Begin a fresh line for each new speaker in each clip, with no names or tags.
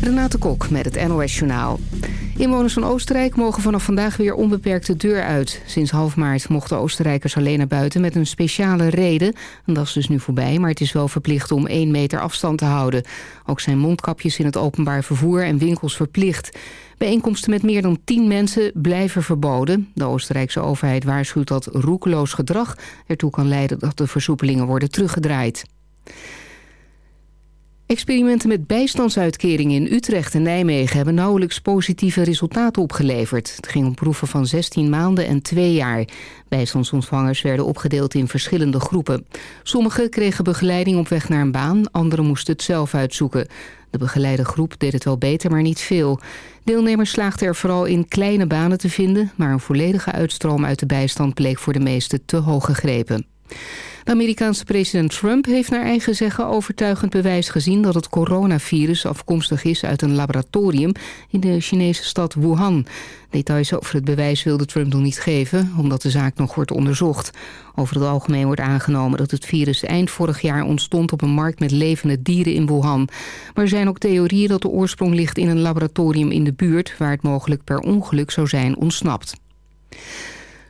Renate Kok met het NOS Journaal. Inwoners van Oostenrijk mogen vanaf vandaag weer onbeperkt de deur uit. Sinds half maart mochten Oostenrijkers alleen naar buiten met een speciale reden. En dat is dus nu voorbij, maar het is wel verplicht om één meter afstand te houden. Ook zijn mondkapjes in het openbaar vervoer en winkels verplicht. Bijeenkomsten met meer dan tien mensen blijven verboden. De Oostenrijkse overheid waarschuwt dat roekeloos gedrag ertoe kan leiden dat de versoepelingen worden teruggedraaid. Experimenten met bijstandsuitkeringen in Utrecht en Nijmegen... hebben nauwelijks positieve resultaten opgeleverd. Het ging om proeven van 16 maanden en 2 jaar. Bijstandsontvangers werden opgedeeld in verschillende groepen. Sommigen kregen begeleiding op weg naar een baan, anderen moesten het zelf uitzoeken. De begeleide groep deed het wel beter, maar niet veel. Deelnemers slaagden er vooral in kleine banen te vinden... maar een volledige uitstroom uit de bijstand bleek voor de meesten te hoog gegrepen. De Amerikaanse president Trump heeft naar eigen zeggen overtuigend bewijs gezien dat het coronavirus afkomstig is uit een laboratorium in de Chinese stad Wuhan. Details over het bewijs wilde Trump nog niet geven, omdat de zaak nog wordt onderzocht. Over het algemeen wordt aangenomen dat het virus eind vorig jaar ontstond op een markt met levende dieren in Wuhan. Maar er zijn ook theorieën dat de oorsprong ligt in een laboratorium in de buurt, waar het mogelijk per ongeluk zou zijn ontsnapt.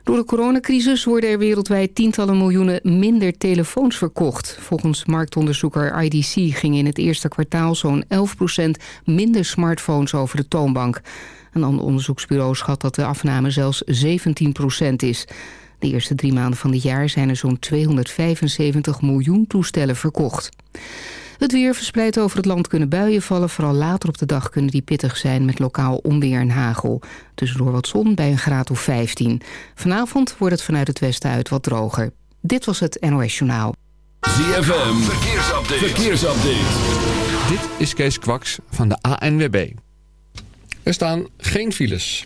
Door de coronacrisis worden er wereldwijd tientallen miljoenen minder telefoons verkocht. Volgens marktonderzoeker IDC gingen in het eerste kwartaal zo'n 11% minder smartphones over de toonbank. Een ander onderzoeksbureau schat dat de afname zelfs 17% is. De eerste drie maanden van dit jaar zijn er zo'n 275 miljoen toestellen verkocht. Het weer verspreidt over het land kunnen buien vallen. Vooral later op de dag kunnen die pittig zijn met lokaal onweer en hagel. Tussendoor wat zon bij een graad of 15. Vanavond wordt het vanuit het westen uit wat droger. Dit was het NOS Journaal.
ZFM, verkeersupdate. verkeersupdate.
Dit is Kees Kwaks van de ANWB. Er staan geen files.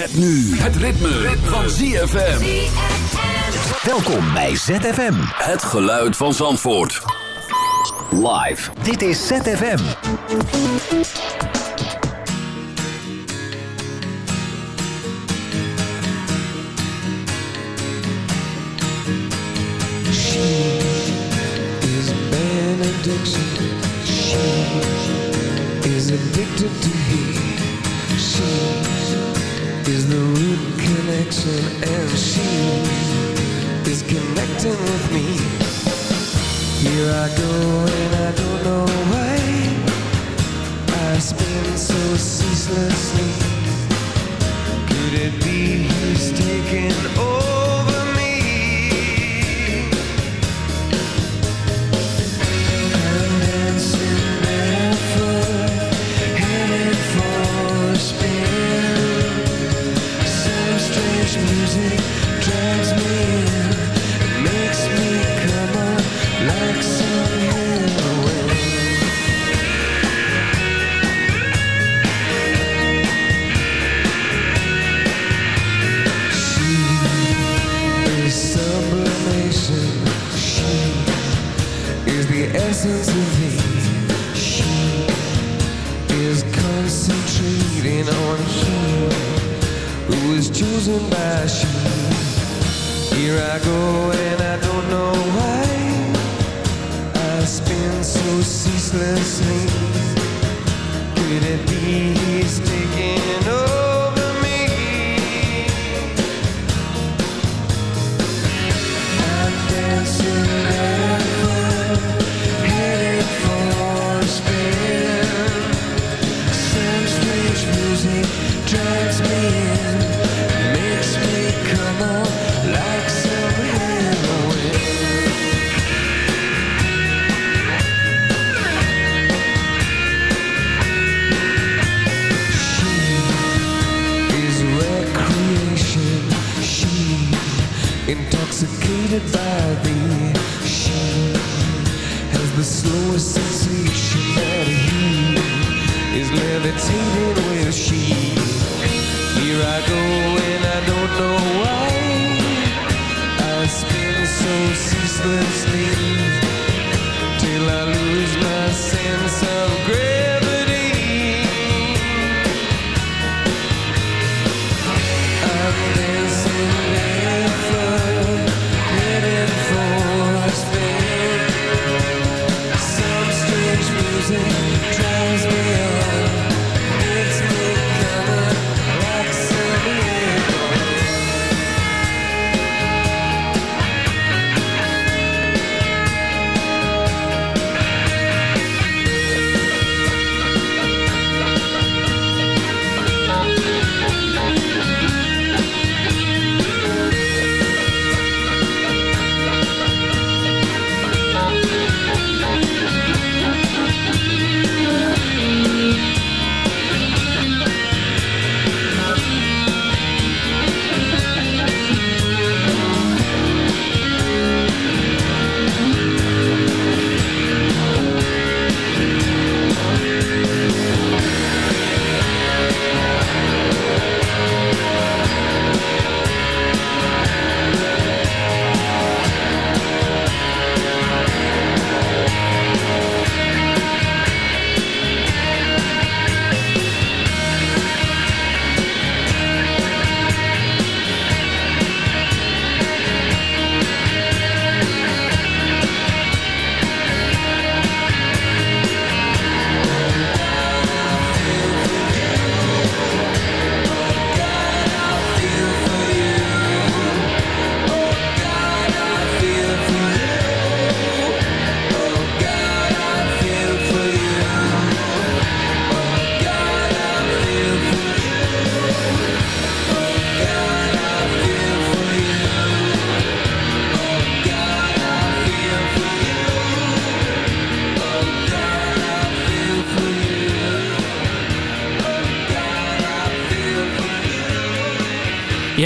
Met nu het ritme, van ZFM.
Welkom bij ZFM.
Het geluid van Zandvoort. Live.
Dit is ZFM.
She is benediction. She is addicted to heat. She is the root connection and she is connecting with me. Here I go and I don't know why. I spin so ceaselessly. Could it be he's taking over? Of hate. She is concentrating on him who is chosen by she. Here I go and I don't know why I spin so ceaselessly. Could it be It's.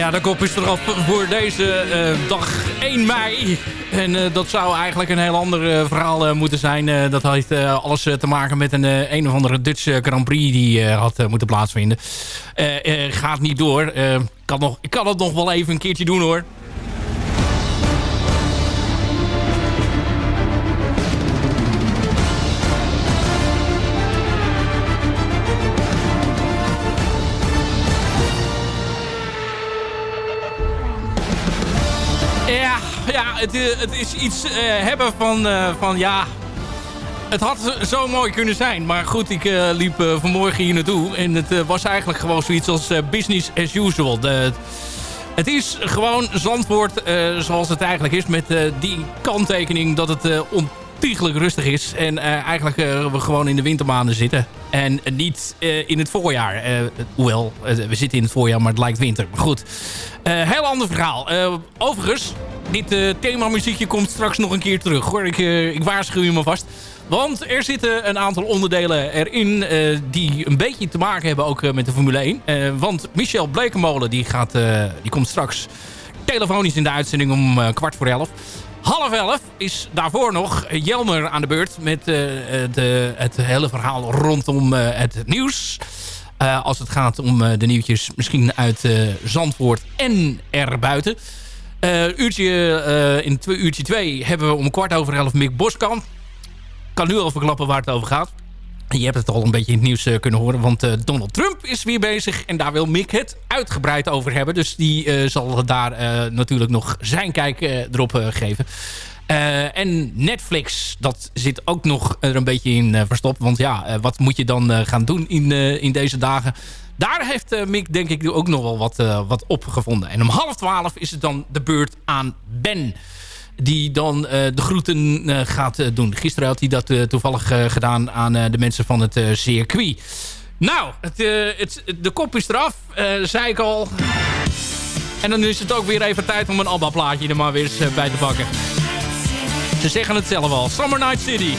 Ja, de kop is eraf voor deze eh, dag 1 mei. En eh, dat zou eigenlijk een heel ander eh, verhaal moeten zijn. Dat heeft alles te maken met een een of andere Dutch Grand Prix die had moeten plaatsvinden. Gaat niet door. Kan nog, ik kan het nog wel even een keertje doen hoor. Het, eh, het is iets eh, hebben van, eh, van ja... Het had zo mooi kunnen zijn. Maar goed, ik liep vanmorgen hier naartoe. En het was eigenlijk gewoon zoiets als business as usual. De, het is gewoon Zandvoort eh, zoals het eigenlijk is. Met die kanttekening dat het ontiegelijk rustig is. En eigenlijk we gewoon in de wintermaanden zitten. En niet in het voorjaar. Hoewel, we zitten in het voorjaar, maar het lijkt winter. Maar goed, heel ander verhaal. Overigens, dit eh themamuziekje komt straks nog een keer terug. Hoor. Ik, eh, ik waarschuw je me vast. Want er zitten een aantal onderdelen erin eh, die een beetje te maken hebben ook met de Formule 1. Eh, want Michel Blekemolen die gaat, die komt straks telefonisch in de uitzending om kwart voor elf. Half elf is daarvoor nog Jelmer aan de beurt met de, het hele verhaal rondom het nieuws. Als het gaat om de nieuwtjes misschien uit Zandvoort en erbuiten. Eh uurtje, eh, in twee, uurtje twee hebben we om kwart over elf Mick Boskamp. kan nu al verklappen waar het over gaat. Je hebt het al een beetje in het nieuws uh, kunnen horen. Want Donald Trump is weer bezig. En daar wil Mick het uitgebreid over hebben. Dus die zal daar natuurlijk nog zijn kijk erop geven. En Netflix, dat zit ook nog er een beetje in verstopt. Want ja, wat moet je dan gaan doen in, in deze dagen? Daar heeft Mick denk ik ook nog wel wat, wat op gevonden. En om half twaalf is het dan de beurt aan Ben die dan de groeten gaat doen. Gisteren had hij dat toevallig gedaan aan de mensen van het circuit. Nou, het, het, de kop is eraf, zei ik al. En dan is het ook weer even tijd om een ABBA-plaatje er maar weer eens bij te pakken. Ze zeggen het zelf al. Summer Night City.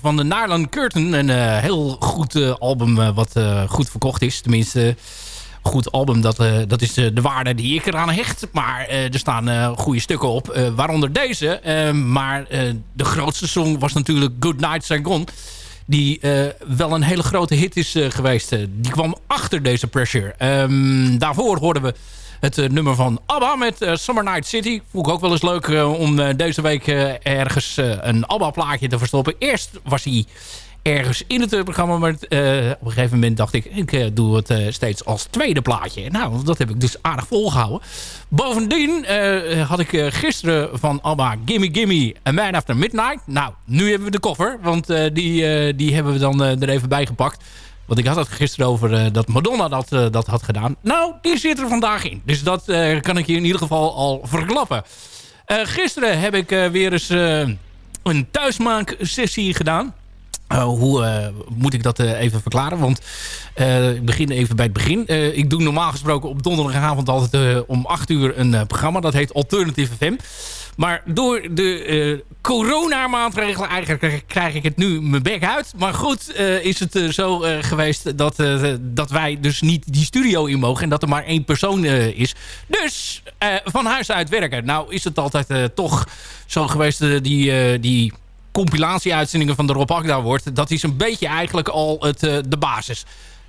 Van de Nylon Curtain. Een eh, heel goed eh, album eh, wat eh, goed verkocht is. Tenminste, goed album, dat, eh, dat is de, de waarde die ik eraan hecht. Maar eh, er staan eh, goede stukken op, eh, waaronder deze. Eh, maar eh, de grootste song was natuurlijk Good Night Saigon. Die eh, wel een hele grote hit is eh, geweest. Eh, die kwam achter deze Pressure. Ehm, daarvoor hoorden we het eh, nummer van ABBA met eh, Summer Night City. Vond ik ook wel eens leuk eh, om deze week ergens een ABBA-plaatje te verstoppen. Eerst was hij ergens in het programma. Maar op een gegeven moment dacht ik, ik doe het steeds als tweede plaatje. Nou, dat heb ik dus aardig volgehouden. Bovendien had ik gisteren van ABBA Gimme Gimme A Man After Midnight. Nou, nu hebben we de koffer, want die, die hebben we dan er even bij gepakt. Want ik had het gisteren over eh, dat Madonna dat, eh, dat had gedaan. Nou, die zit er vandaag in. Dus dat eh, kan ik je in ieder geval al verklappen. Gisteren heb ik weer eens een thuismaaksessie gedaan. Hoe moet ik dat even verklaren? Want ik begin even bij het begin. ik doe normaal gesproken op donderdagavond altijd om 8 uur een programma. Dat heet Alternative FM. Maar door de coronamaatregelen eigenlijk krijg ik het nu mijn bek uit. Maar goed, is het zo geweest dat, dat wij dus niet die studio in mogen. En dat er maar één persoon is. Dus van huis uit werken. Nou is het altijd toch zo geweest die... die compilatie-uitzendingen van de Rob Akda wordt... dat is een beetje eigenlijk al het, de basis.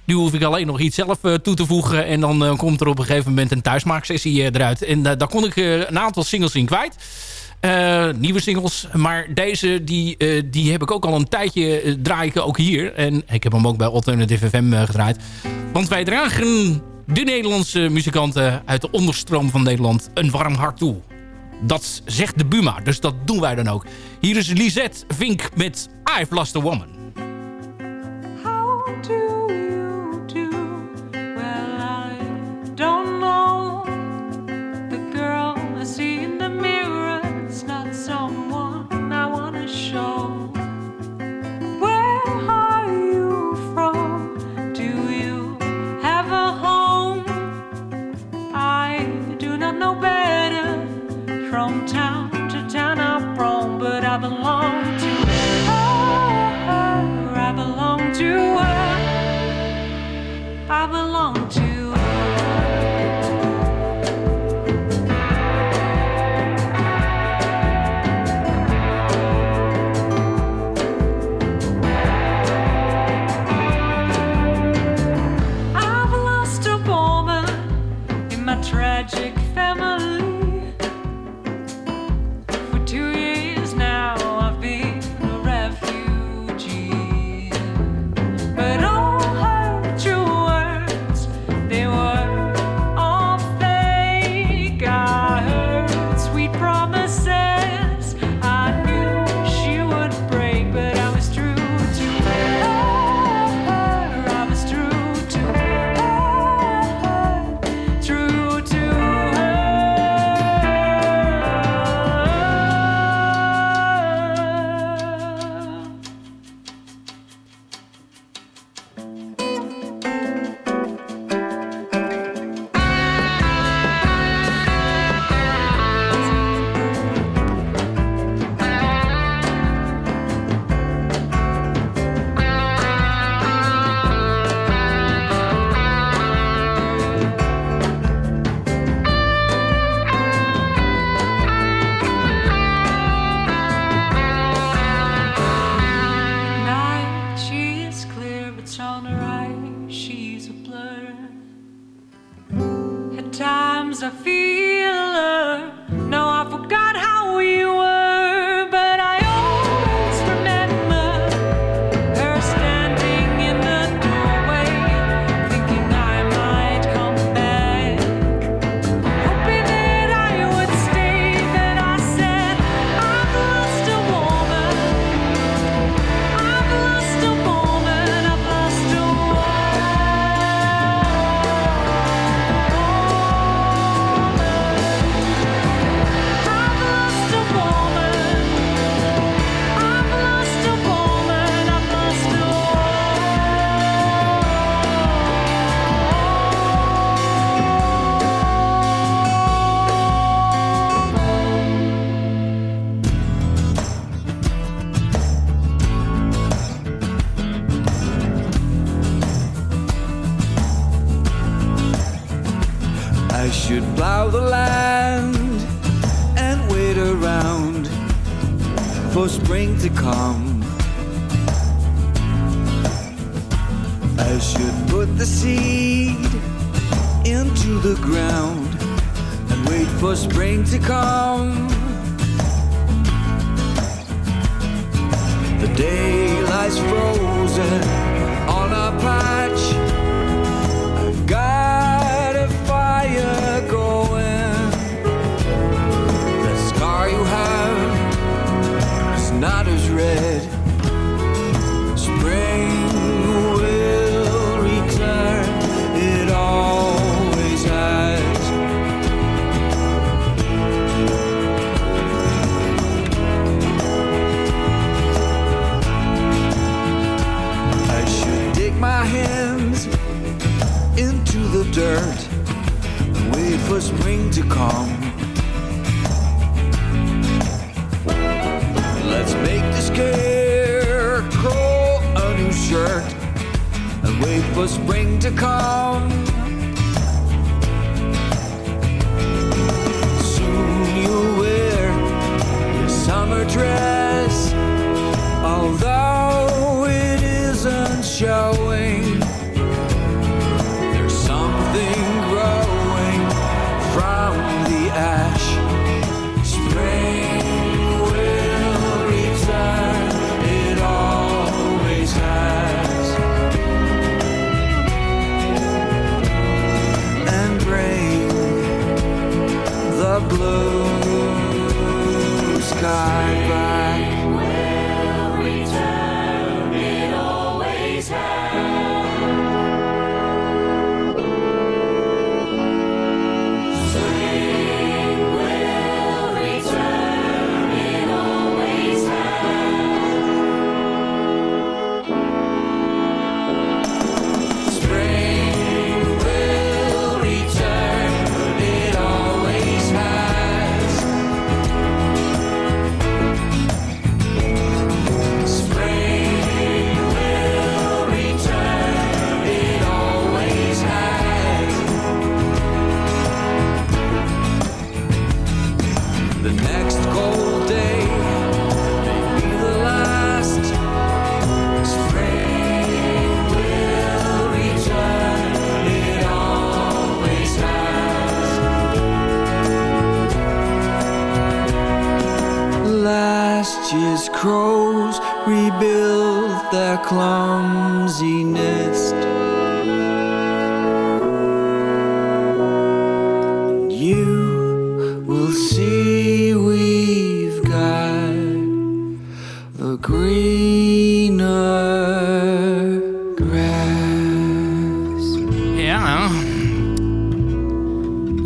Nu hoef ik alleen nog iets zelf uh, toe te voegen... en dan uh, komt er op een gegeven moment een thuismaaksessie eruit. En daar kon ik een aantal singles in kwijt. nieuwe singles, maar deze die, die heb ik ook al een tijdje draai ik ook hier. En ik heb hem ook bij Alternative FM gedraaid. Want wij dragen de Nederlandse muzikanten uit de onderstroom van Nederland een warm hart toe. Dat zegt de Buma, dus dat doen wij dan ook. Hier is Lisette Vink met I've Lost a Woman.
I see in the mirror is not someone I want to show. Where are you from? Do you have a home? I do not know better. From town to town I've roamed, but I belong to her. I belong to her. I belong to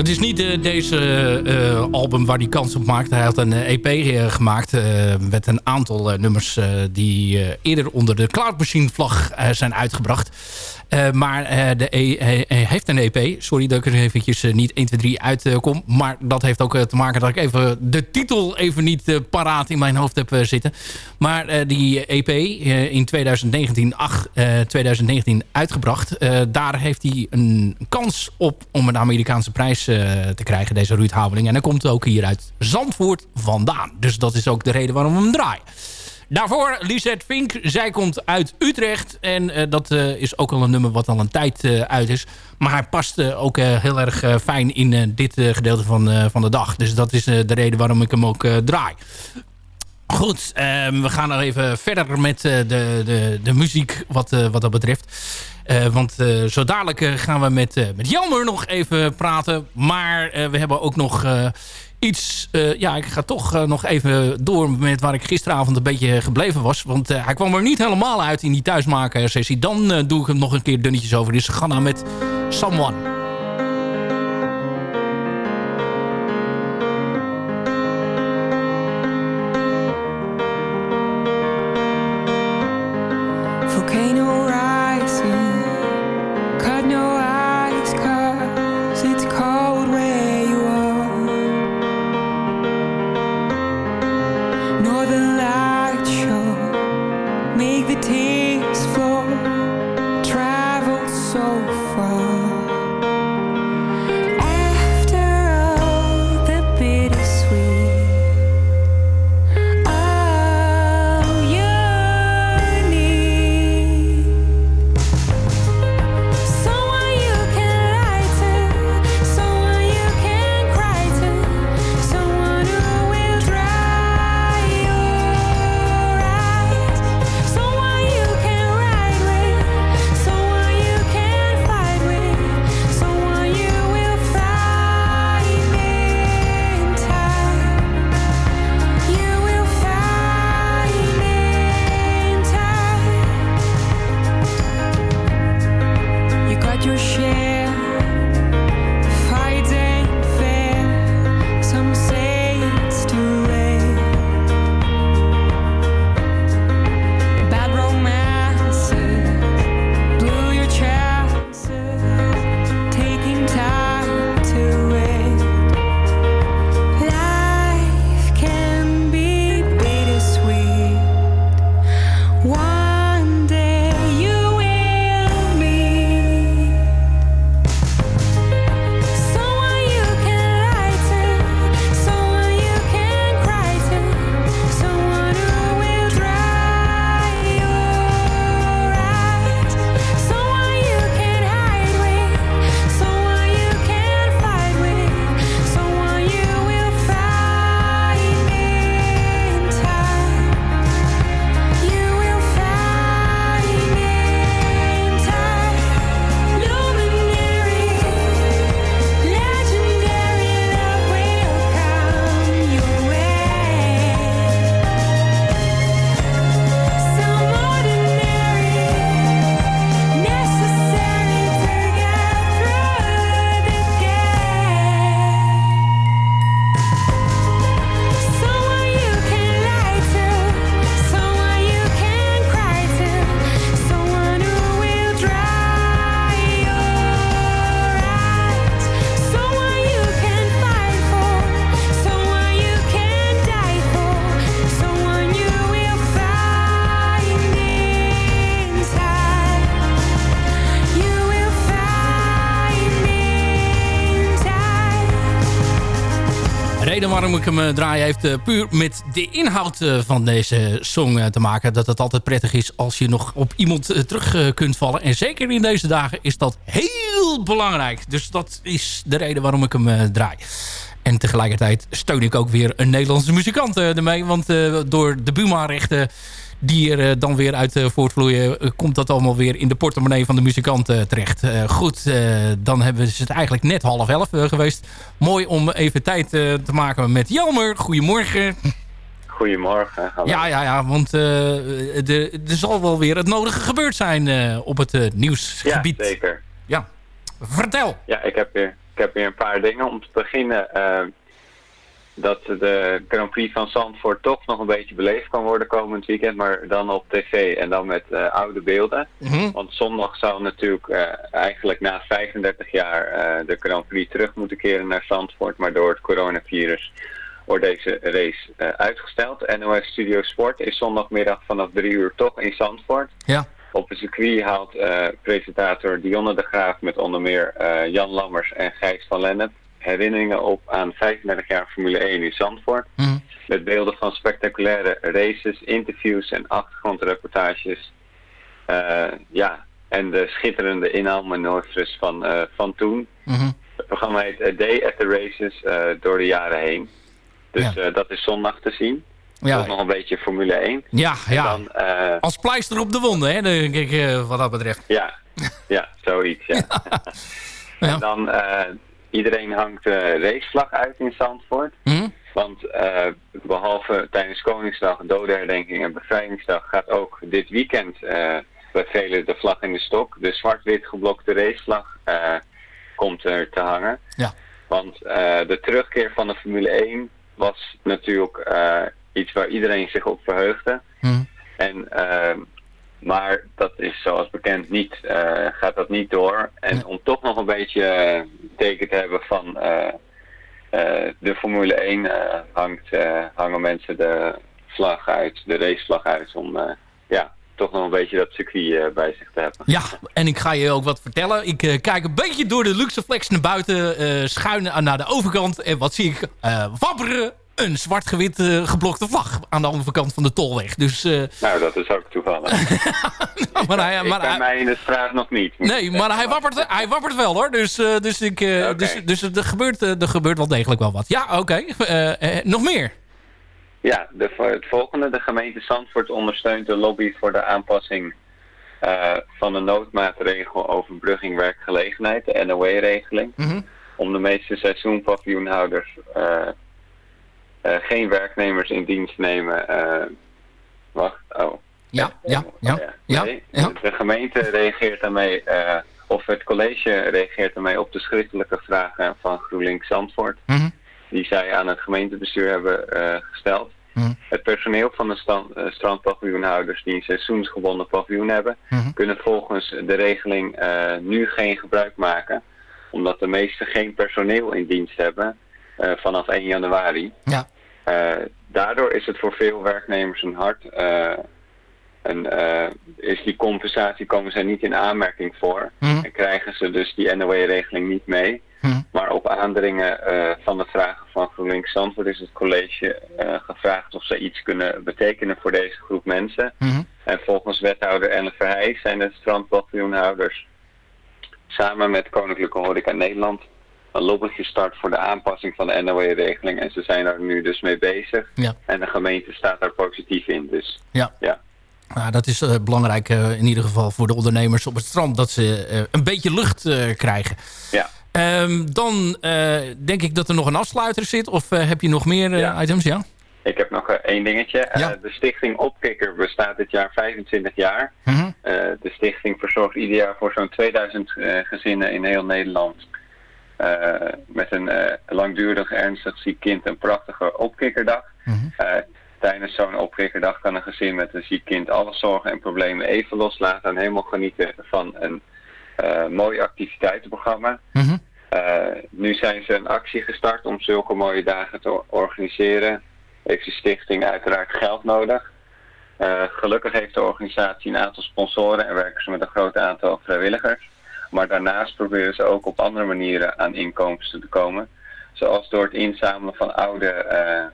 Het is niet eh, deze eh, album waar hij kans op maakt. Hij had een EP eh, gemaakt eh, met een aantal nummers die eerder onder de Cloud vlag zijn uitgebracht. Eh, maar eh, de e hij heeft een EP. Sorry dat ik er eventjes eh, niet 1, 2, 3 uitkom. maar dat heeft ook eh, te maken dat ik even de titel even niet eh, paraat in mijn hoofd heb eh, zitten. Maar eh, die EP eh, in 2019, 8, eh, 2019 uitgebracht. Eh, daar heeft hij een kans op om een Amerikaanse prijs eh, te krijgen, deze Ruud Haveling. En hij komt ook hier uit Zandvoort vandaan. Dus dat is ook de reden waarom we hem draaien.
Daarvoor Lisette Vink. Zij komt uit Utrecht. En eh, dat eh, is ook al een nummer wat al een tijd eh, uit is. Maar hij past ook heel erg fijn in dit gedeelte van, van de dag. Dus dat is de reden waarom ik hem ook draai. Goed, ehm, we gaan nog even verder met de, de, de muziek wat, wat dat betreft. Want zo dadelijk gaan we met, met Jelmer nog even praten. Maar we hebben ook nog iets... eh, ja, ik ga toch eh, nog even door met waar ik gisteravond een beetje gebleven was. Want eh, hij kwam er niet helemaal uit in die thuismaken sessie. Dan doe ik hem nog een keer dunnetjes over. Dus gaan nou met Someone. Ik hem eh, draai heeft eh, puur met de inhoud eh, van deze song te maken. Dat het altijd prettig is als je nog op iemand terug kunt vallen. En zeker in deze dagen is dat heel belangrijk. Dus dat is de reden waarom ik hem draai. En tegelijkertijd steun ik ook weer een Nederlandse muzikant ermee. Want door de Buma-rechten die er eh, dan weer uit eh, voortvloeien... eh, komt dat allemaal weer in de portemonnee van de muzikant terecht. Goed, dan hebben ze het eigenlijk net half elf geweest. Mooi om even tijd te maken met Jelmer. Goedemorgen.
Goedemorgen. Hallo.
Ja, ja, ja, want er, zal wel weer het nodige gebeurd zijn op het nieuwsgebied.
Ja, zeker.
Ja, vertel.
Ja, ik heb weer, ik heb weer een paar dingen. Om te beginnen dat de Grand Prix van Zandvoort toch nog een beetje beleefd kan worden komend weekend. Maar dan op tv en dan met eh, oude beelden.
Mhm.
Want zondag zou natuurlijk eh, eigenlijk na 35 jaar eh, de Grand Prix terug moeten keren naar Zandvoort. Maar door het coronavirus wordt deze race uitgesteld. NOS Studio Sport is zondagmiddag vanaf 3 uur toch in Zandvoort.
Ja.
Op het circuit haalt presentator Dionne de Graaf met onder meer Jan Lammers en Gijs van Lennep herinneringen op aan 35 jaar Formule 1 in Zandvoort.
Mhm.
met beelden van spectaculaire races, interviews en achtergrondreportages. Eh, ja, en de schitterende inhaalmanoeuvres van, eh, van toen.
Mhm.
Het programma heet A Day at the Races eh, door de jaren heen. Dus eh, dat is zondag te zien.
Ja.
Ook nog een beetje Formule 1.
Ja, ja.
Dan, eh,
Als pleister op de wonden, hè, denk ik, eh, wat dat betreft.
ja, ja, zoiets, ja. En dan, eh, iedereen hangt de racevlag uit in Zandvoort.
Hm?
Want eh, behalve tijdens Koningsdag, Dodenherdenking en Bevrijdingsdag gaat ook dit weekend eh, bij velen de vlag in de stok. De zwart-wit geblokte racevlag eh, komt er te hangen.
Ja.
Want eh, de terugkeer van de Formule 1 was natuurlijk eh, iets waar iedereen zich op verheugde.
Hm.
En, eh, maar dat is zoals bekend niet, eh, gaat dat niet door. En om toch nog een beetje eh, teken te hebben van eh, de Formule 1 eh, hangt, eh, hangen mensen de vlag uit, de racevlag uit om ja, toch nog een beetje dat circuit bij zich te hebben.
Ja, en ik ga je ook wat vertellen. Ik kijk een beetje door de Luxeflex naar buiten, schuin aan- naar de overkant. En wat zie ik? Wapperen een zwart-gewit eh, geblokte vlag aan de andere kant van de tolweg. Dus, eh,
Nou, dat is ook toevallig.
maar hij, maar
bij
hij-
mij in de straat nog niet.
nee, maar hij wappert, hij wappert wel hoor. Dus, eh, dus, ik, dus, dus er, gebeurt, er gebeurt wel degelijk wel wat. Ja, oké. Nog meer?
Ja, de, het volgende. De gemeente Zandvoort ondersteunt de lobby voor de aanpassing van de noodmaatregel overbrugging werkgelegenheid, de NOW-regeling.
Mhm.
Om de meeste seizoenpaviljoenhouders geen werknemers in dienst nemen. eh, wacht, oh.
Ja, ja, ja. ja,
Nee,
ja.
De gemeente reageert daarmee, eh, of het college reageert daarmee op de schriftelijke vragen van GroenLinks Zandvoort.
Mhm.
Die zij aan het gemeentebestuur hebben eh, gesteld.
Mhm.
Het personeel van de stand, eh, strandpaviljoenhouders die een seizoensgebonden paviljoen hebben,
Mhm.
kunnen volgens de regeling eh, nu geen gebruik maken. Omdat de meesten geen personeel in dienst hebben eh, vanaf 1 januari.
Ja.
Eh, daardoor is het voor veel werknemers een hard. eh, en eh, is die compensatie komen zij niet in aanmerking voor.
Mhm.
En krijgen ze dus die NOW-regeling niet mee.
Mhm.
Maar op aandringen eh, van de vragen van GroenLinks Zandvoort is het college eh, gevraagd of zij iets kunnen betekenen voor deze groep mensen.
Mhm.
En volgens wethouder Ellen Verheij zijn de strandpaviljoenhouders samen met Koninklijke Horeca Nederland een lobby gestart voor de aanpassing van de NOW-regeling. En ze zijn daar nu dus mee bezig.
Ja.
En de gemeente staat daar positief in. Dus
Ja.
ja.
Nou, dat is eh, belangrijk eh, in ieder geval voor de ondernemers op het strand. Dat ze eh, een beetje lucht krijgen.
Ja.
Ehm, dan denk ik dat er nog een afsluiter zit. Of heb je nog meer items? Ja.
Ik heb nog één dingetje. De stichting Opkikker bestaat dit jaar 25 jaar.
Mhm.
De stichting verzorgt ieder jaar voor zo'n 2000 eh, gezinnen in heel Nederland. Eh, met een eh, langdurig ernstig ziek kind een prachtige opkikkerdag. Eh, tijdens zo'n opkikkerdag kan een gezin met een ziek kind alle zorgen en problemen even loslaten en helemaal genieten van een mooi activiteitenprogramma.
Mhm.
Nu zijn ze een actie gestart om zulke mooie dagen te or- organiseren. Heeft de stichting uiteraard geld nodig. Gelukkig heeft de organisatie een aantal sponsoren en werken ze met een groot aantal vrijwilligers. Maar daarnaast proberen ze ook op andere manieren aan inkomsten te komen. Zoals door het inzamelen van oude eh,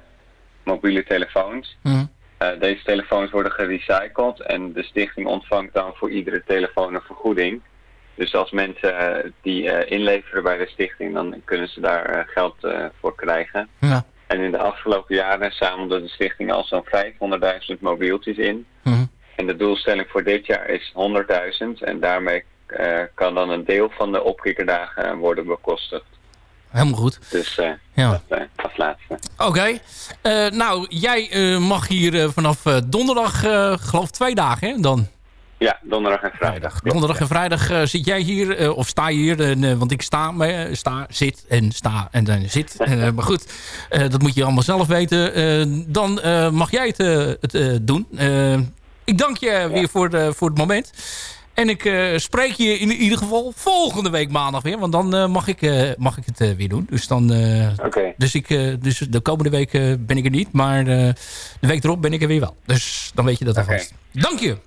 mobiele telefoons.
Mhm.
Eh, deze telefoons worden gerecycled en de stichting ontvangt dan voor iedere telefoon een vergoeding. Dus als mensen eh, die inleveren bij de stichting, dan kunnen ze daar geld voor krijgen.
Ja.
En in de afgelopen jaren zamelde de stichting al zo'n 500.000 mobieltjes in.
Mhm.
En de doelstelling voor dit jaar is 100.000. En daarmee kan dan een deel van de opkikkerdagen eh, worden bekostigd.
Helemaal goed.
Dus eh,
Ja.
dat eh, als laatste.
Oké. Eh, nou, jij eh, mag hier eh, vanaf eh, donderdag, eh geloof twee dagen hè, dan.
Ja, donderdag en vrijdag.
Donderdag en vrijdag eh, zit jij hier, eh, of sta je hier, en, eh, want ik sta, eh, sta, zit en sta en dan zit. Eh, maar goed, eh, dat moet je allemaal zelf weten. Eh, dan eh, mag jij het, eh, het eh, doen. Eh, ik dank je weer voor, de, voor het moment. En ik eh, spreek je in ieder geval volgende week maandag weer. Want dan eh, mag, ik, eh, mag ik het weer doen. Dus, dan, dus, ik, dus de komende week ben ik er niet. Maar de week erop ben ik er weer wel. Dus dan weet je dat alvast. Dank je.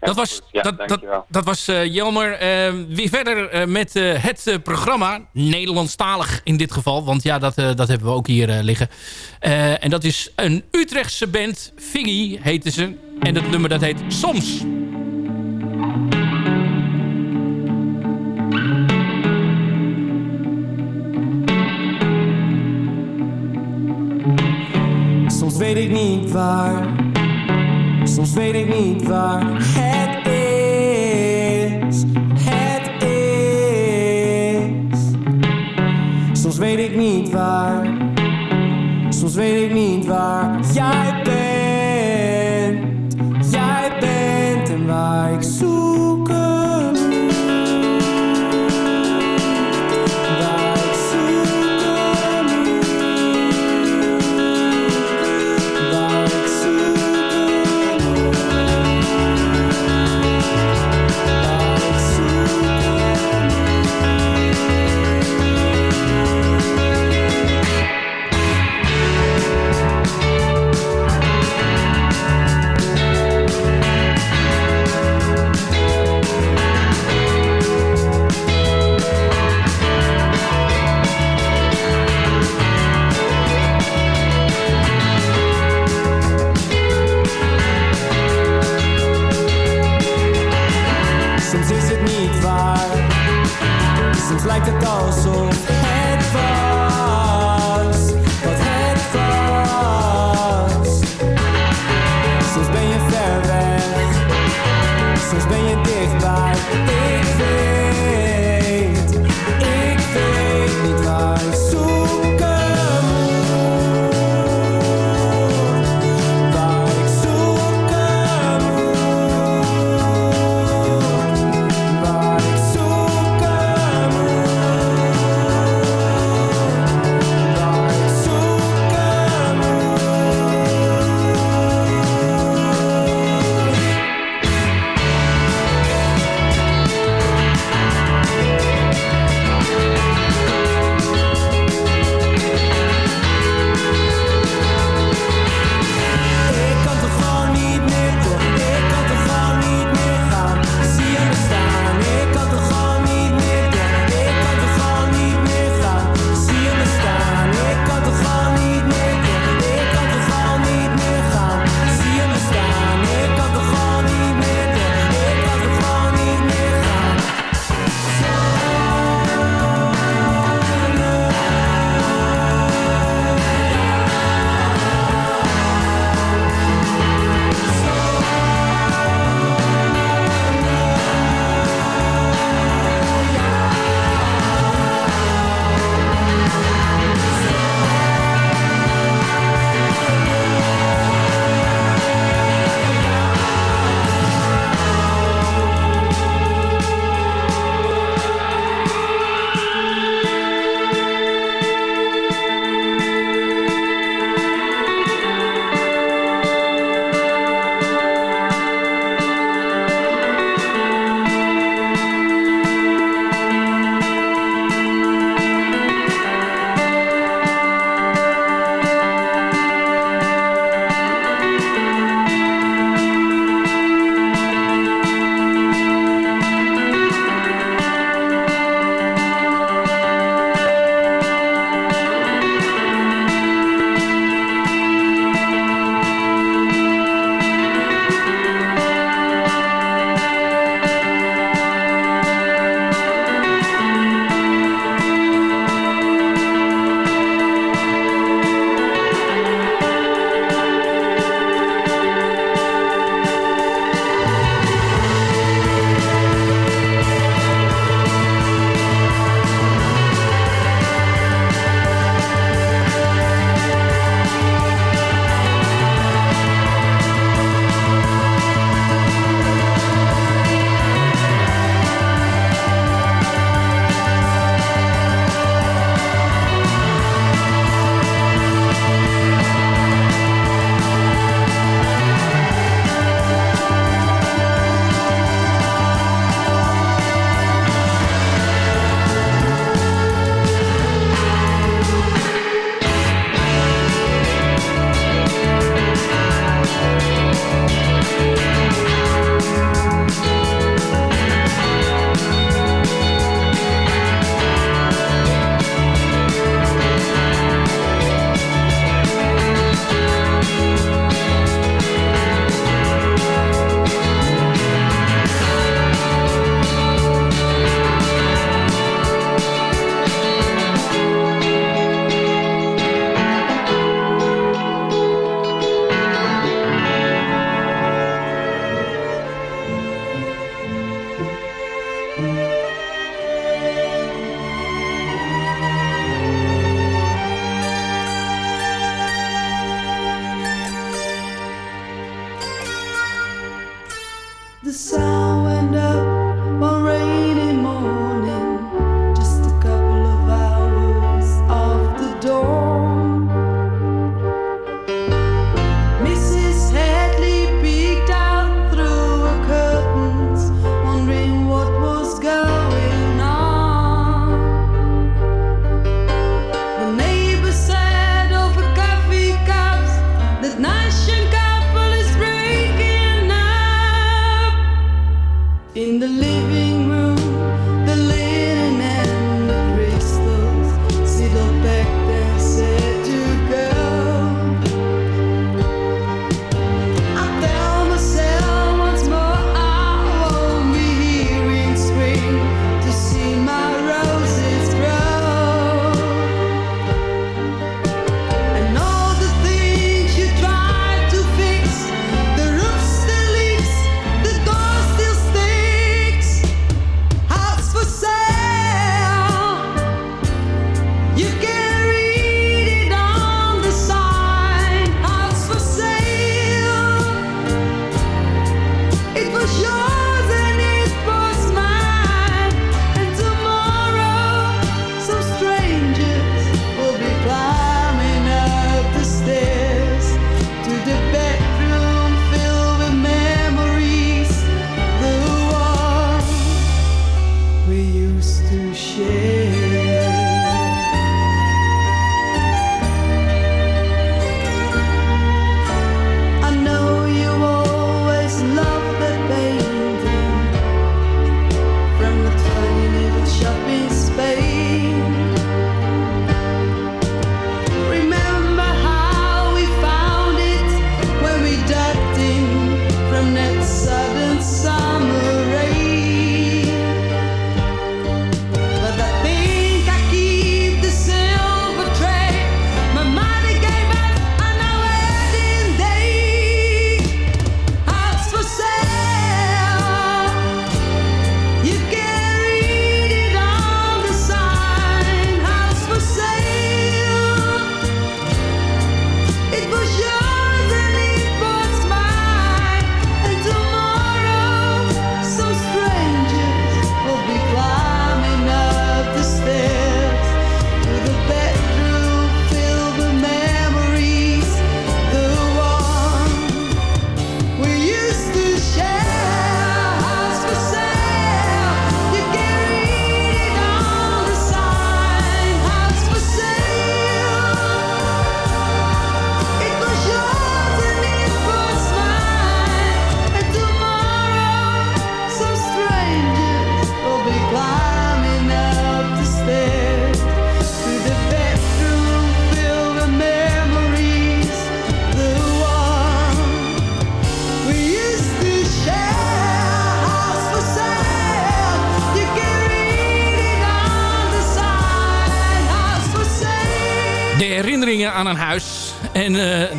Dat was,
Ja,
dat, dat, dat was Jelmer. Eh, weer verder met het programma. Nederlandstalig in dit geval. Want ja, dat, dat hebben we ook hier liggen. En dat is een Utrechtse band. Figgy heette ze. En het nummer dat heet Soms.
Soms weet ik niet waar, soms weet ik niet waar het is. Het is. Soms weet ik niet waar, soms weet ik niet waar jij bent. Jij bent en waar ik zoek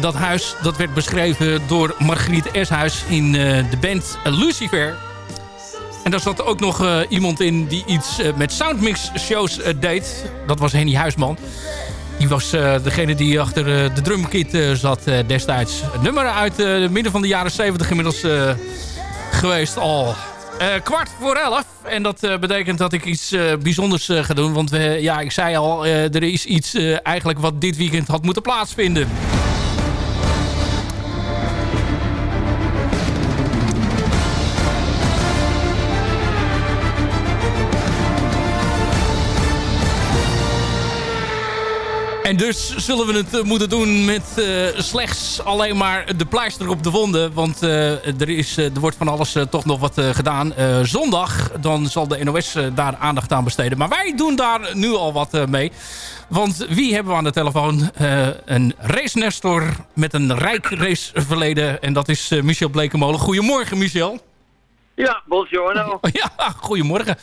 dat huis dat werd beschreven door Margriet Eshuis in eh, de band Lucifer. En daar zat ook nog eh, iemand in die iets eh, met soundmix shows deed. Dat was Henny Huisman. Die was degene die achter de drumkit eh, zat destijds. Nummer uit midden van de jaren 70 inmiddels geweest al. Kwart voor elf. En dat betekent dat ik iets bijzonders ga doen. Want ja, ik zei al, er is iets eigenlijk wat dit weekend had moeten plaatsvinden. En dus zullen we het eh, moeten doen met eh, slechts alleen maar de pleister op de wonden. Want eh, er, is, er wordt van alles toch nog wat gedaan. Zondag, dan zal de NOS daar aandacht aan besteden. Maar wij doen daar nu al wat mee. Want wie hebben we aan de telefoon? Een race nestor met een rijk raceverleden. En dat is Michel Blekemolen. Goedemorgen Michel.
Ja, buongiorno.
Ja, goedemorgen.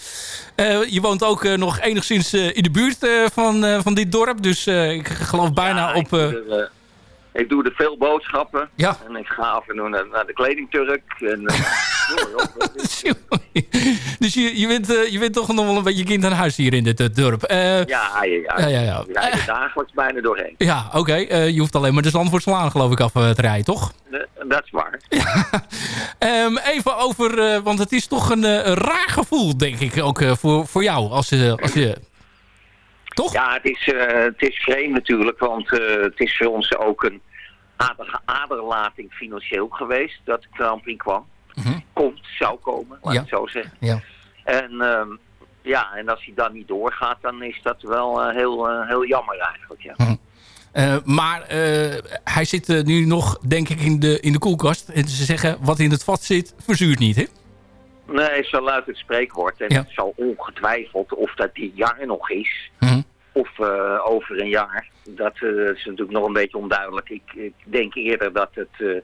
Eh, je woont ook eh, nog enigszins eh, in de buurt van, van dit dorp. Dus ik geloof bijna op...
Ik, ik doe er veel boodschappen.
Ja.
En ik ga af en toe naar, naar de kledingturk. En, eh,
dus je, je, bent, eh, je bent toch nog wel een beetje kind aan huis hier in dit eh, dorp.
Ja, ja, ja.
Ja, ja, ja.
Dagelijks bijna doorheen.
ja, oké. Je hoeft alleen maar de Zandvoortslaan geloof ik af te rijden, toch?
Dat is waar.
Ehm, even over, want het is toch een, raar gevoel, denk ik, ook voor, voor jou. Als, als je... Toch?
Ja, het is, eh, het is vreemd natuurlijk, want eh, het is voor ons ook een aardige aderlating financieel geweest dat de Grand Prix kwam. Komt, zou komen, laat ik het zo zeggen.
Ja.
En ehm, ja, en als hij dan niet doorgaat, dan is dat wel eh, heel, heel jammer eigenlijk, ja.
Eh, maar hij zit nu nog, denk ik, in de, in de koelkast. En ze zeggen, wat in het vat zit, verzuurt niet, hè?
Nee, zo luidt het spreekwoord. En
Ja.
het zal ongetwijfeld, of dat dit jaar nog is,
Mhm.
Of eh, over een jaar, dat eh, is natuurlijk nog een beetje onduidelijk. Ik, ik denk eerder dat het, eh,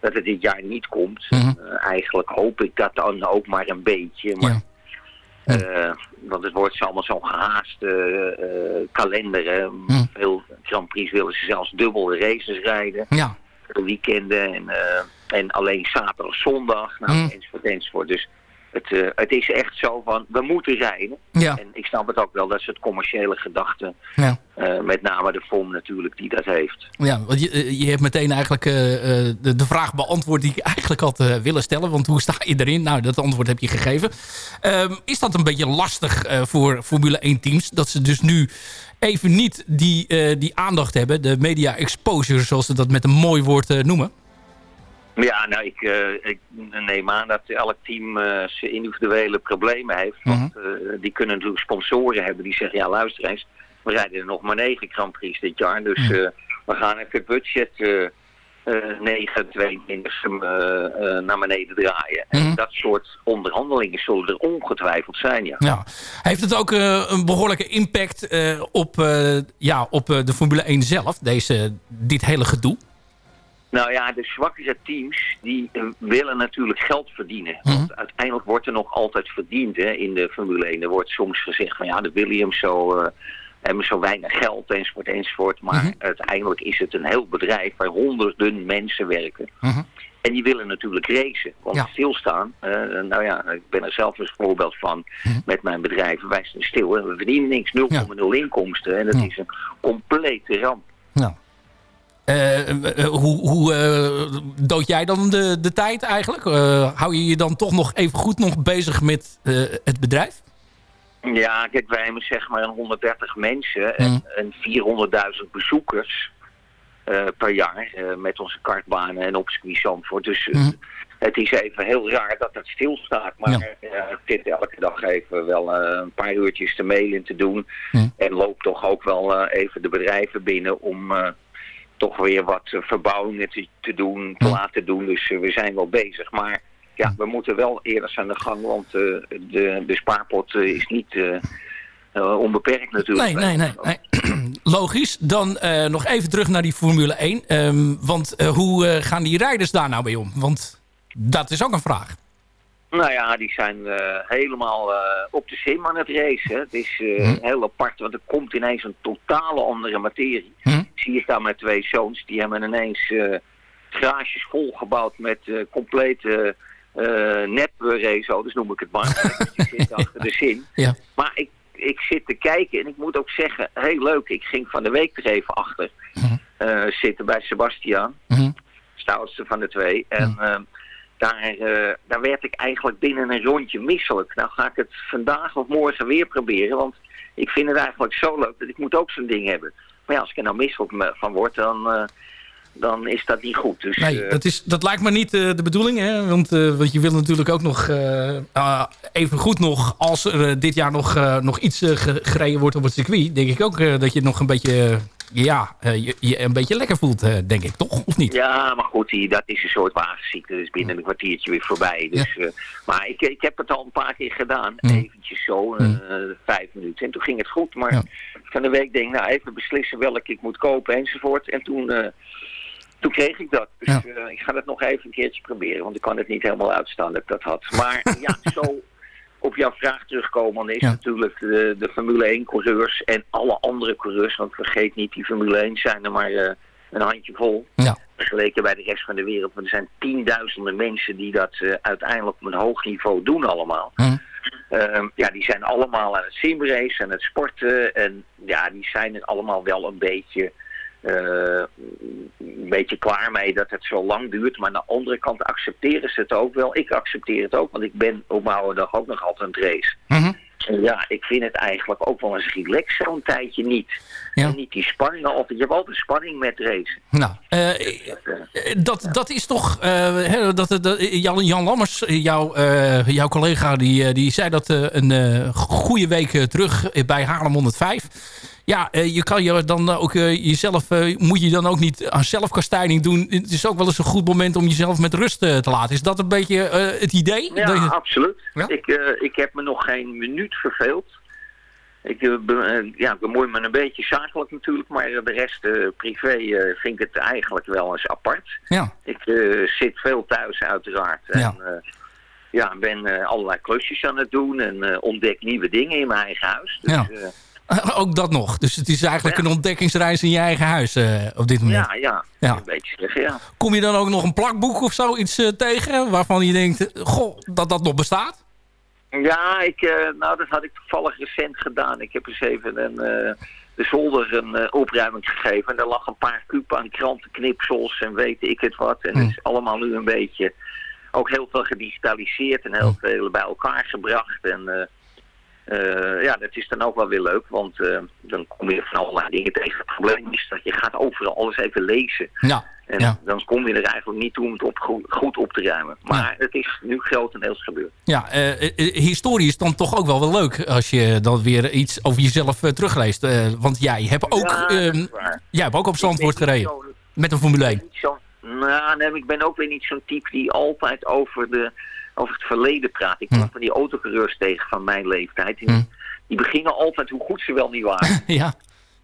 dat het dit jaar niet komt.
Mhm.
Eigenlijk hoop ik dat dan ook maar een beetje. Maar, want het wordt allemaal zo'n gehaaste eh, kalender. Hè.
Mhm.
Veel Grand Prix willen ze zelfs dubbele races rijden.
Ja.
De weekenden en, en alleen zaterdag, zondag, nou,
Mhm.
enzovoort, enzovoort. Dus het, eh, het is echt zo van, we moeten rijden.
Ja.
En ik snap het ook wel, dat is het commerciële gedachte.
Ja.
eh, met name de FOM natuurlijk, die dat heeft.
Ja, want je, eh, je hebt meteen eigenlijk de, de vraag beantwoord die ik eigenlijk had willen stellen. Want hoe sta je erin? Nou, dat antwoord heb je gegeven. Ehm, is dat een beetje lastig voor Formule 1 teams? Dat ze dus nu even niet die, die aandacht hebben. De media exposure, zoals ze dat met een mooi woord noemen.
Ja, nou, ik, eh, ik neem aan dat elk team eh, zijn individuele problemen heeft. Want eh, die kunnen natuurlijk sponsoren hebben die zeggen, ja luister eens, we rijden er nog maar negen Grand Prix dit jaar. Dus eh, we gaan even het budget 9, 22 eh, eh, naar beneden draaien. En dat soort onderhandelingen zullen er ongetwijfeld zijn, ja.
Ja. Heeft het ook een behoorlijke impact op, ja, op de Formule 1 zelf, deze, dit hele gedoe?
Nou ja, de zwakkere teams die eh, willen natuurlijk geld verdienen. Want uiteindelijk wordt er nog altijd verdiend hè, in de Formule 1. Er wordt soms gezegd van ja, de Williams zo, eh, hebben zo weinig geld enzovoort enzovoort. Maar uiteindelijk is het een heel bedrijf waar honderden mensen werken. En die willen natuurlijk racen. Want stilstaan, eh, nou ja, ik ben er zelf een voorbeeld van met mijn bedrijf. Wij zijn stil en we verdienen niks, 0,0 inkomsten. En dat is een complete ramp.
Eh, hoe hoe eh, dood jij dan de, de tijd eigenlijk? Eh, hou je je dan toch nog even goed nog bezig met eh, het bedrijf?
Ja, kijk, wij hebben zeg maar een 130 mensen en, en 400.000 bezoekers eh, per jaar eh, met onze kartbanen en op circuit Zandvoort. Dus eh, het is even heel raar dat het stilstaat. Maar ja. ik zit elke dag even wel eh, een paar uurtjes te mailen te doen. En loop toch ook wel eh, even de bedrijven binnen om eh, toch weer wat eh, verbouwingen te, te doen, te laten doen. Dus eh, we zijn wel bezig. Maar ja, we moeten wel eerder aan de gang, want eh, de, de spaarpot is niet onbeperkt natuurlijk.
Nee, nee, nee. nee. Logisch. Dan nog even terug naar die Formule 1. Ehm, want hoe gaan die rijders daar nou mee om? Want dat is ook een vraag.
Nou ja, die zijn eh, helemaal eh, op de sim aan het racen. Het is eh, heel apart, want er komt ineens een totale andere materie. Zie je daar met twee zoons, die hebben ineens garages volgebouwd met complete eh nep-raceauto's, noem ik het maar. Die zitten achter de sim.
Ja.
Maar ik, ik zit te kijken en ik moet ook zeggen, heel leuk, ik ging van de week er even achter eh, zitten bij Sebastian, oudste van de twee. En eh, daar, eh, daar werd ik eigenlijk binnen een rondje misselijk. Nou ga ik het vandaag of morgen weer proberen, want ik vind het eigenlijk zo leuk dat ik moet ook zo'n ding hebben. Maar ja, als ik er nou misselijk van word, dan, eh, dan is dat niet goed. Dus,
Nee,
eh,
dat, is, dat lijkt me niet de bedoeling. Hè? Want, want je wil natuurlijk ook nog ah, even goed nog... als er dit jaar nog, nog iets ge- gereden wordt op het circuit... denk ik ook dat je nog een beetje... ja, eh, je, je een beetje lekker voelt, eh, denk ik. Toch? Of niet?
Ja, maar goed, die, dat is een soort wagenziekte. Dat is binnen een kwartiertje weer voorbij. Dus, eh, maar ik, ik heb het al een paar keer gedaan. Eventjes zo, eh, vijf minuten. En toen ging het goed. Maar van de week denk ik, nou even beslissen welke ik moet kopen enzovoort. En toen, toen kreeg ik dat. Dus ik ga het nog even een keertje proberen. Want ik kan het niet helemaal uitstaan dat ik dat had. Maar ja, zo op jouw vraag terugkomen, dan is natuurlijk de, de Formule 1 coureurs en alle andere coureurs, want vergeet niet, die Formule 1 zijn er maar eh, een handje vol.
Ja.
Vergeleken bij de rest van de wereld. Want er zijn tienduizenden mensen die dat eh, uiteindelijk op een hoog niveau doen allemaal. Ehm, ja, die zijn allemaal aan het simracen en het sporten. En ja, die zijn er allemaal wel een beetje, eh, een beetje klaar mee dat het zo lang duurt. Maar aan de andere kant accepteren ze het ook wel. Ik accepteer het ook, want ik ben op mijn oude dag ook nog altijd aan het race. En ja, ik vind het eigenlijk ook wel eens relaxed zo'n tijdje niet. En niet die spanning altijd. Je hebt altijd spanning met racen.
Nou, eh, dat, dat is toch... eh, hè, dat, dat, Jan, Jan Lammers, jouw, jouw collega, die, die zei dat een goede week terug bij Haarlem 105. Ja, eh, je kan je dan ook eh, jezelf, eh, moet je dan ook niet aan zelfkastijding doen. Het is ook wel eens een goed moment om jezelf met rust te laten. Is dat een beetje het idee?
Ja,
je-
absoluut.
Ja?
Ik, ik heb me nog geen minuut verveeld. Ik ja, bemoei me een beetje zakelijk natuurlijk, maar de rest privé vind ik het eigenlijk wel eens apart.
Ja.
Ik zit veel thuis uiteraard. En,
Ja.
ja. ben allerlei klusjes aan het doen en ontdek nieuwe dingen in mijn eigen huis. Dus,
Ja. ook dat nog. Dus het is eigenlijk een ontdekkingsreis in je eigen huis eh, op dit moment.
ja, ja,
Ja.
een beetje ja.
Kom je dan ook nog een plakboek of zoiets eh, tegen waarvan je denkt, goh, dat dat nog bestaat?
Ja, ik, eh, nou, dat had ik toevallig recent gedaan. Ik heb eens even een, de zolder een opruiming gegeven. En daar lag een paar kuub aan krantenknipsels en weet ik het wat. En het is allemaal nu een beetje, ook heel veel gedigitaliseerd en heel veel bij elkaar gebracht. En eh, ja, dat is dan ook wel weer leuk, want eh, dan kom je van allerlei dingen tegen. Het probleem is dat je gaat overal alles even lezen.
Ja.
En
Ja.
dan kom je er eigenlijk niet toe om het op, goed, goed op te ruimen. Maar het is nu grotendeels gebeurd.
Ja, eh, historie is dan toch ook wel wel leuk als je dan weer iets over jezelf terugleest. Want jij hebt ook,
is
ehm, jij hebt ook op Zandvoort gereden. Met een Formule 1.
Niet zo, nou, nee, ik ben ook weer niet zo'n type die altijd over, de, over het verleden praat. Ik kom van die autocoureurs tegen van mijn leeftijd. Die, die beginnen altijd hoe goed ze wel niet waren.
ja.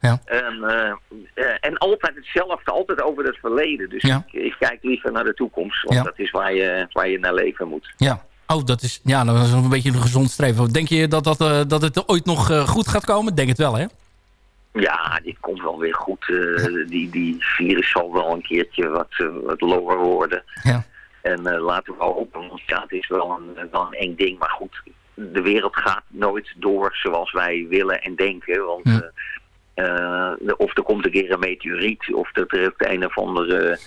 Ja.
En, eh, eh, en altijd hetzelfde, altijd over het verleden. Dus
Ja.
ik, ik kijk liever naar de toekomst. Want
Ja.
dat is waar je, waar je naar leven moet.
Ja. Oh, dat is, ja, dat is een beetje een gezond streven. Denk je dat, dat, eh, dat het ooit nog goed gaat komen? Denk het wel, hè?
Ja, dit komt wel weer goed. die, die virus zal wel een keertje wat, wat lower worden.
Ja.
En eh, laten we hopen, want ja, het is wel een, wel een eng ding. Maar goed, de wereld gaat nooit door zoals wij willen en denken. Want eh, eh, of er komt een keer een meteoriet, of er treft een of andere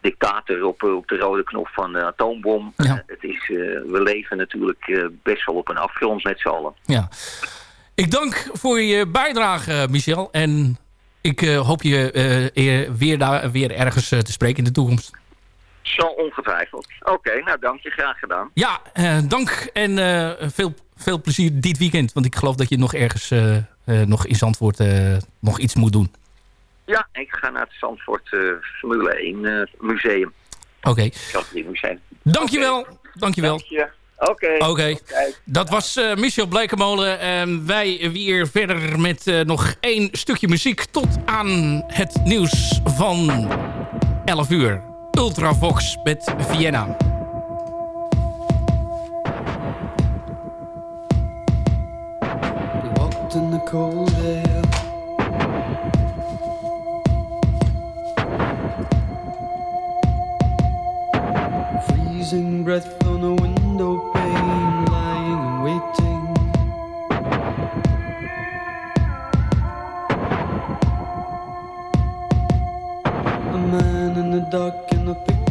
dictator op, eh, op de rode knop van de atoombom. Eh, het is, eh, we leven natuurlijk eh, best wel op een afgrond met z'n allen.
Ja. Ik dank voor je bijdrage, eh, Michel. En ik eh, hoop je eh, eer- weer, daar, weer ergens eh, te spreken in de toekomst.
Zo ongetwijfeld. Oké, nou dank je, graag gedaan.
Ja, eh, dank en eh, veel, veel plezier dit weekend. Want ik geloof dat je nog ergens eh, nog in Zandvoort nog iets moet doen.
Ja, ik ga naar het Zandvoort Formule 1 eh, museum.
Oké.
Museum.
Dankjewel. Dankjewel.
Dank je. Oké.
Oké. Dat was eh, Michel Blekemolen. En wij weer verder met nog één stukje muziek tot aan het nieuws van 11 uur. Ultravox met Vienna.
We walked in the cold air. Freezing breath on a window pane, lying and waiting. A man in the dark